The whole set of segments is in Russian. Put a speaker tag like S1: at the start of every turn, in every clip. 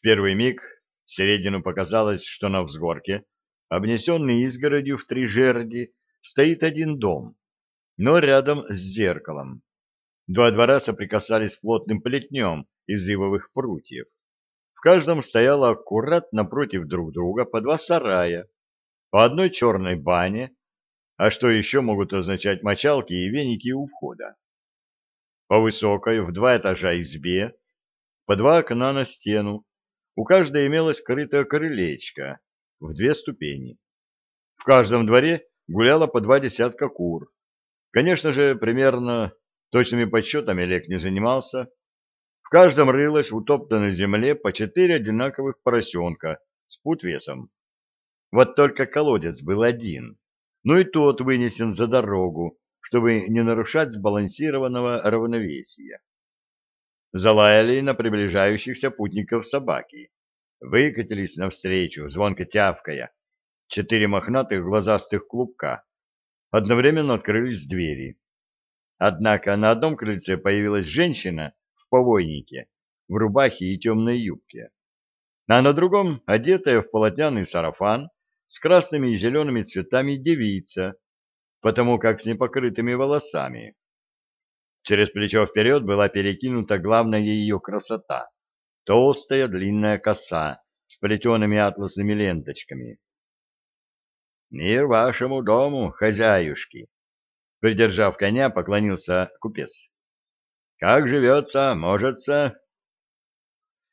S1: В первый миг Середину показалось, что на взгорке, обнесенный изгородью в три жерди, стоит один дом, но рядом с зеркалом. Два двора соприкасались плотным плетнем из ивовых прутьев. В каждом стояло аккурат напротив друг друга по два сарая, по одной черной бане, а что еще могут означать мочалки и веники у входа. По высокой, в два этажа избе, по два окна на стену, у каждой имелось крытое крылечко в две ступени. В каждом дворе гуляло по два десятка кур. Конечно же, примерно точными подсчетами Олег не занимался. В каждом рылось в утоптанной земле по четыре одинаковых поросенка с путвесом. Вот только колодец был один, но и тот вынесен за дорогу, чтобы не нарушать сбалансированного равновесия. Залаяли на приближающихся путников собаки. Выкатились навстречу, звонко тявкая. Четыре мохнатых глазастых клубка. Одновременно открылись двери. Однако на одном крыльце появилась женщина в повойнике, в рубахе и темной юбке. А на другом, одетая в полотняный сарафан, с красными и зелеными цветами девица, потому как с непокрытыми волосами. Через плечо вперед была перекинута главная ее красота — толстая длинная коса с плетеными атласными ленточками. «Мир вашему дому, хозяюшки!» Придержав коня, поклонился купец. «Как живется, можется?»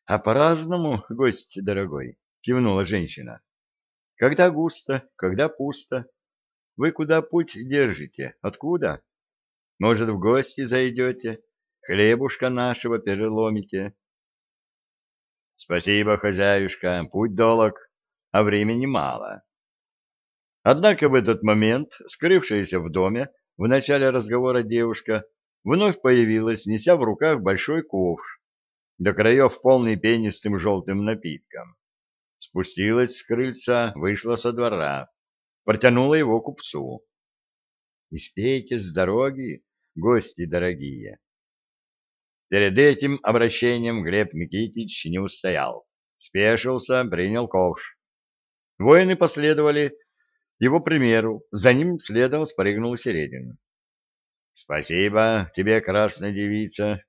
S1: «А по-разному, гость дорогой», — кивнула женщина. Когда густо, когда пусто. Вы куда путь держите? Откуда? Может, в гости зайдете? Хлебушка нашего переломите? Спасибо, хозяюшка, путь долог, а времени мало. Однако в этот момент, скрывшаяся в доме, в начале разговора девушка вновь появилась, неся в руках большой ковш, до краев полный пенистым желтым напитком спустилась с крыльца, вышла со двора, протянула его купцу. — Испейте с дороги, гости дорогие. Перед этим обращением Глеб Никитич не устоял. Спешился, принял ковш. Воины последовали его примеру, за ним следом спрыгнул Середин. — Спасибо тебе, красная девица.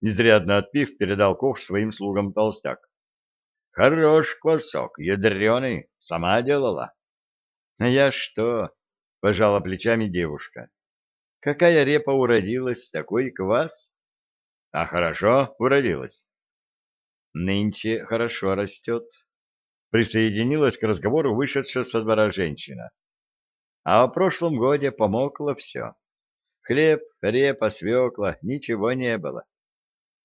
S1: Изрядно отпив, передал ковш своим слугам толстяк. Хорош квасок, ядреный, сама делала. — А я что? — пожала плечами девушка. — Какая репа уродилась, такой квас? — А хорошо уродилась. — Нынче хорошо растет. Присоединилась к разговору вышедшая со двора женщина. А в прошлом годе помокло все. Хлеб, репа, свекла, ничего не было.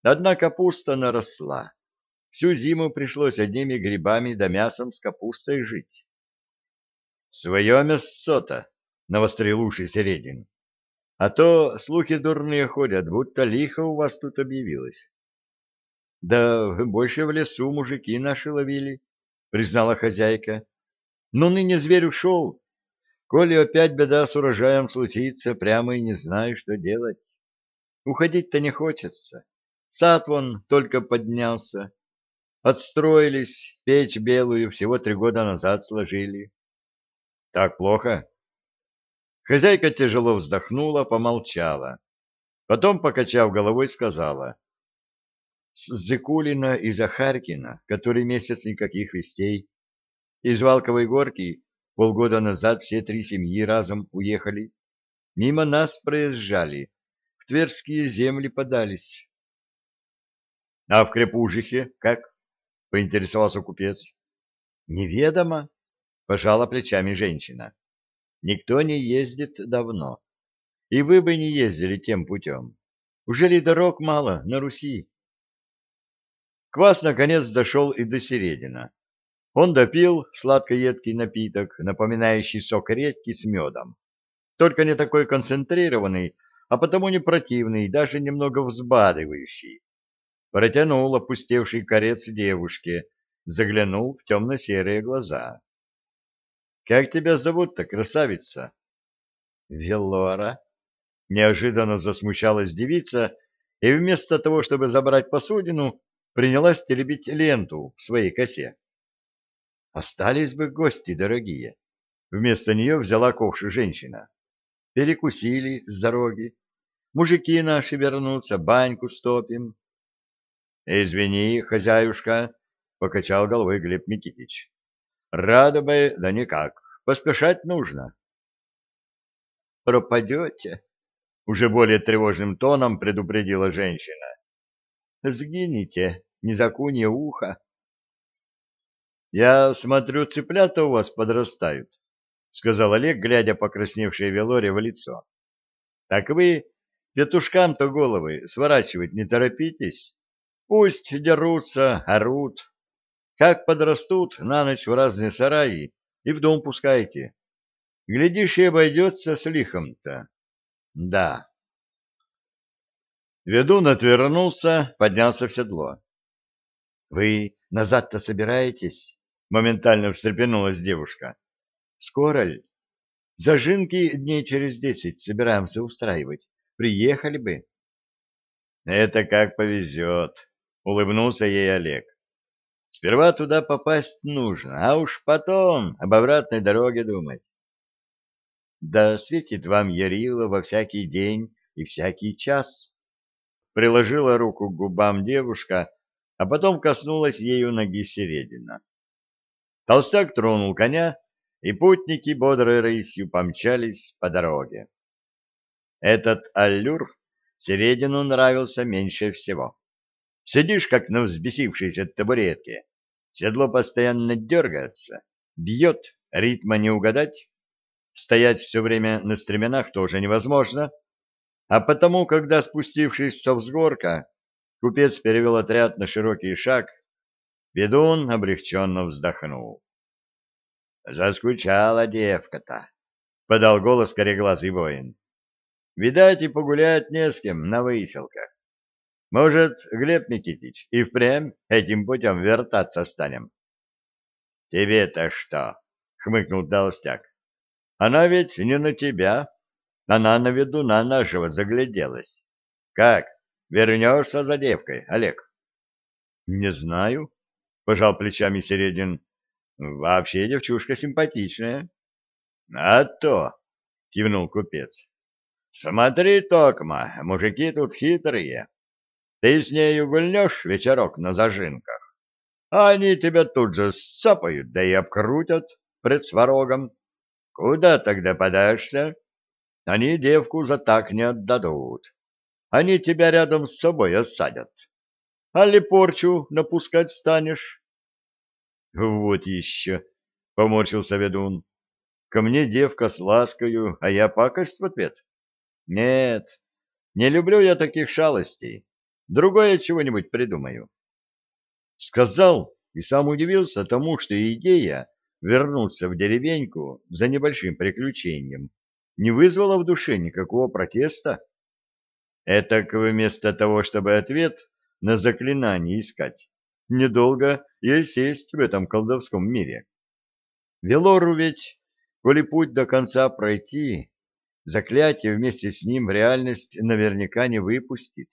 S1: Одна капуста наросла. Всю зиму пришлось одними грибами да мясом с капустой жить. — Свое мясцо-то, — навострил уши Середин. — А то слухи дурные ходят, будто лихо у вас тут объявилось. — Да больше в лесу мужики наши ловили, — признала хозяйка. — Но ныне зверь ушел. Коли опять беда с урожаем случится, прямо и не знаю, что делать. Уходить-то не хочется. Сад вон только поднялся. Отстроились, печь белую всего три года назад сложили. Так плохо? Хозяйка тяжело вздохнула, помолчала. Потом, покачав головой, сказала. С Зыкулина и Захаркина, который месяц никаких вестей. Из Валковой горки полгода назад все три семьи разом уехали. Мимо нас проезжали, в Тверские земли подались. А в Крепужихе как? — поинтересовался купец. — Неведомо, — пожала плечами женщина. — Никто не ездит давно. И вы бы не ездили тем путем. Уже ли дорог мало на Руси? Квас наконец дошел и до середина. Он допил сладко-едкий напиток, напоминающий сок редьки с медом. Только не такой концентрированный, а потому не противный, даже немного взбадывающий протянул опустевший корец девушке, заглянул в темно-серые глаза. — Как тебя зовут-то, красавица? — Велора. Неожиданно засмущалась девица, и вместо того, чтобы забрать посудину, принялась теребить ленту в своей косе. Остались бы гости дорогие. Вместо нее взяла ковши женщина. Перекусили с дороги. Мужики наши вернутся, баньку стопим. — Извини, хозяюшка, — покачал головой Глеб Никитич. — Рада бы, да никак. Поспешать нужно. — Пропадете? — уже более тревожным тоном предупредила женщина. — Сгинете, не закунье ухо. — Я смотрю, цыплята у вас подрастают, — сказал Олег, глядя покрасневшее Велоре в лицо. — Так вы петушкам-то головы сворачивать не торопитесь. Пусть дерутся, орут. Как подрастут, на ночь в разные сараи и в дом пускайте. Глядишь, и обойдется с лихом-то. Да. Ведун отвернулся, поднялся в седло. — Вы назад-то собираетесь? — моментально встрепенулась девушка. — Скоро ли? Зажинки дней через десять собираемся устраивать. Приехали бы. — Это как повезет, — улыбнулся ей Олег. — Сперва туда попасть нужно, а уж потом об обратной дороге думать. Да светит вам Ярила во всякий день и всякий час. Приложила руку к губам девушка, а потом коснулась ею ноги Середина. Толстяк тронул коня, и путники бодрой рысью помчались по дороге. Этот аллюр Середину нравился меньше всего. Сидишь, как на взбесившейся табуретке, седло постоянно дергается, бьет, ритма не угадать, Стоять все время на стременах тоже невозможно, а потому, когда, спустившись со взгорка, купец перевел отряд на широкий шаг, ведун облегченно вздохнул. «Заскучала девка-то», — подал голос кореглазый воин. «Видать, и погулять не с кем на выселках. Может, Глеб Никитич, и впрямь этим путем вертаться станем?» «Тебе-то что?» — хмыкнул толстяк. Она ведь не на тебя. Она на ведуна нашего загляделась. Как, вернешься за девкой, Олег? — Не знаю, — пожал плечами Середин. — Вообще девчушка симпатичная. — А то, — кивнул купец. — Смотри, Токма, мужики тут хитрые. Ты с нею гульнешь вечерок на зажинках, а они тебя тут же сцапают, да и обкрутят пред сварогом. Куда тогда подашься? Они девку за так не отдадут. Они тебя рядом с собой осадят. Али порчу напускать станешь? Вот еще, — поморщился ведун. Ко мне девка с ласкою, а я пакость в ответ. Нет, не люблю я таких шалостей. Другое чего-нибудь придумаю. Сказал и сам удивился тому, что идея вернуться в деревеньку за небольшим приключением не вызвало в душе никакого протеста. Это вместо того, чтобы ответ на заклинание искать, недолго и сесть в этом колдовском мире. Велору ведь, коли путь до конца пройти, заклятие вместе с ним в реальность наверняка не выпустит.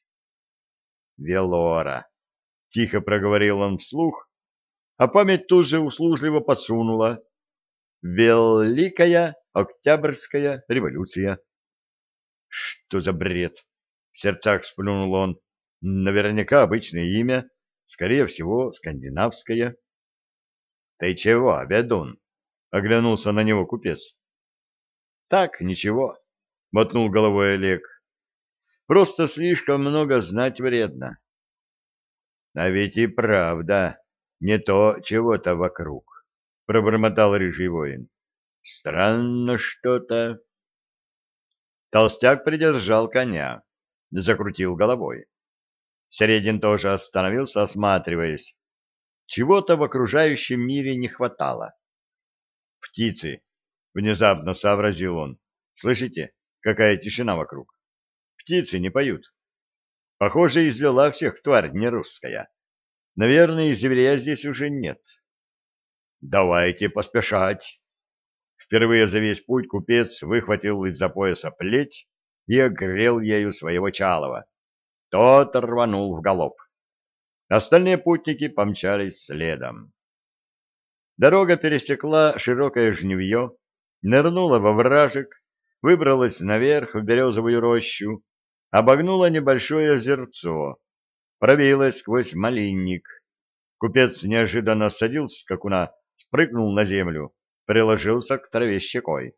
S1: Велора, тихо проговорил он вслух, а память тут же услужливо подсунула. Великая Октябрьская революция. Что за бред? В сердцах сплюнул он. Наверняка обычное имя, скорее всего, скандинавское. Ты чего, ведун? Оглянулся на него купец. Так, ничего, мотнул головой Олег. Просто слишком много знать вредно. А ведь и правда, не то чего-то вокруг, — пробормотал рыжий воин. — Странно что-то. Толстяк придержал коня, закрутил головой. Середин тоже остановился, осматриваясь. Чего-то в окружающем мире не хватало. «Птицы!» — внезапно сообразил он. «Слышите, какая тишина вокруг? Птицы не поют. Похоже, извела всех тварь нерусская. Наверное, зверя здесь уже нет. Давайте поспешать. Впервые за весь путь купец выхватил из-за пояса плеть и огрел ею своего чалова. Тот рванул в галоп. Остальные путники помчались следом. Дорога пересекла широкое жневье, нырнула во вражек, выбралась наверх в березовую рощу, обогнула небольшое озерцо, пробилась сквозь малинник. Купец неожиданно садился, как скакуна, спрыгнул на землю, приложился к траве щекой.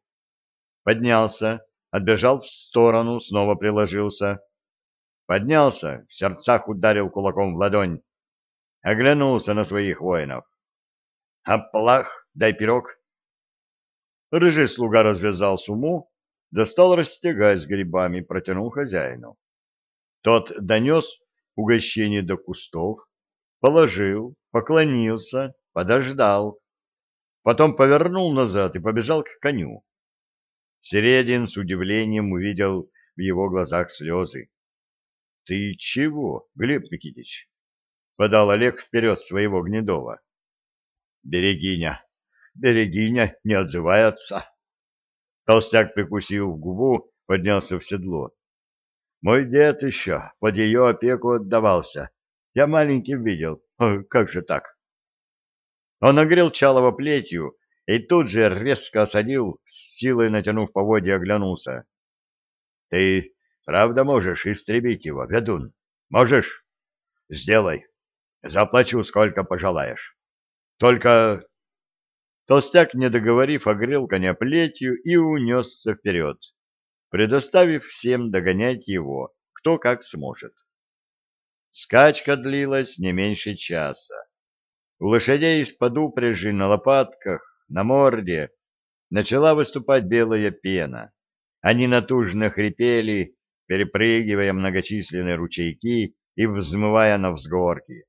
S1: Поднялся, отбежал в сторону, снова приложился. Поднялся, в сердцах ударил кулаком в ладонь. Оглянулся на своих воинов. «Аплах, дай пирог!» Рыжий слуга развязал суму, достал растягать с грибами, протянул хозяину. Тот донес угощение до кустов, положил, поклонился, подождал. Потом повернул назад и побежал к коню. Середин с удивлением увидел в его глазах слезы. — Ты чего, Глеб Никитич? — подал Олег вперед своего Гнедова. — Берегиня, берегиня не отзывается. Толстяк прикусил губу, поднялся в седло. Мой дед еще под ее опеку отдавался. Я маленьким видел. Как же так? Он огрел Чалова плетью и тут же резко осадил, силой натянув поводья, оглянулся. — Ты правда можешь истребить его, ведун? Можешь? Сделай. Заплачу, сколько пожелаешь. Только Толстяк, не договорив, огрел коня плетью и унесся вперед, предоставив всем догонять его, кто как сможет. Скачка длилась не меньше часа. У лошадей из-под упряжи на лопатках, на морде начала выступать белая пена. Они натужно хрипели, перепрыгивая многочисленные ручейки и взмывая на взгорки.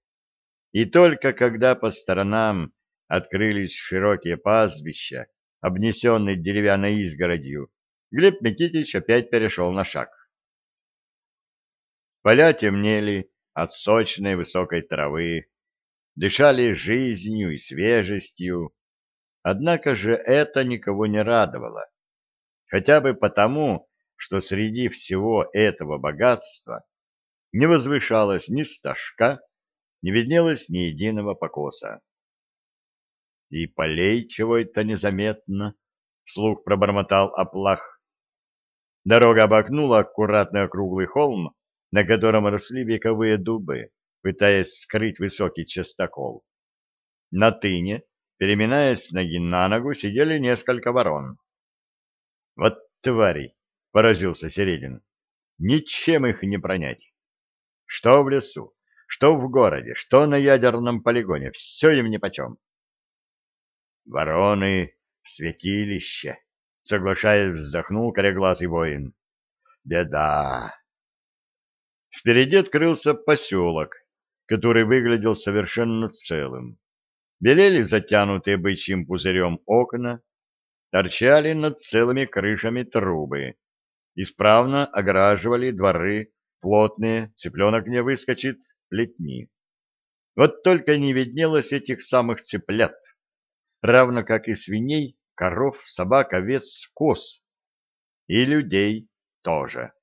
S1: И только когда по сторонам открылись широкие пастбища, обнесенные деревянной изгородью, Глеб Никитич опять перешел на шаг. Поля темнели от сочной высокой травы, дышали жизнью и свежестью, однако же это никого не радовало, хотя бы потому, что среди всего этого богатства не возвышалась ни стажка, не виднелось ни единого покоса. И полей чего это незаметно, — вслух пробормотал оплах. Дорога обогнула аккуратный округлый холм, на котором росли вековые дубы, пытаясь скрыть высокий частокол. На тыне, переминаясь ноги на ногу, сидели несколько ворон. — Вот твари! — поразился Середин. — Ничем их не пронять. Что в лесу, что в городе, что на ядерном полигоне, все им нипочем. Вороны в святилище, соглашаясь, вздохнул кореглазый воин. Беда. Впереди открылся поселок, который выглядел совершенно целым. Белели затянутые бычьим пузырем окна, торчали над целыми крышами трубы, исправно ограживали дворы плотные, цыпленок не выскочит, плетни. Вот только не виднелось этих самых цыплят равно как и свиней, коров, собак, овец, коз. И людей тоже.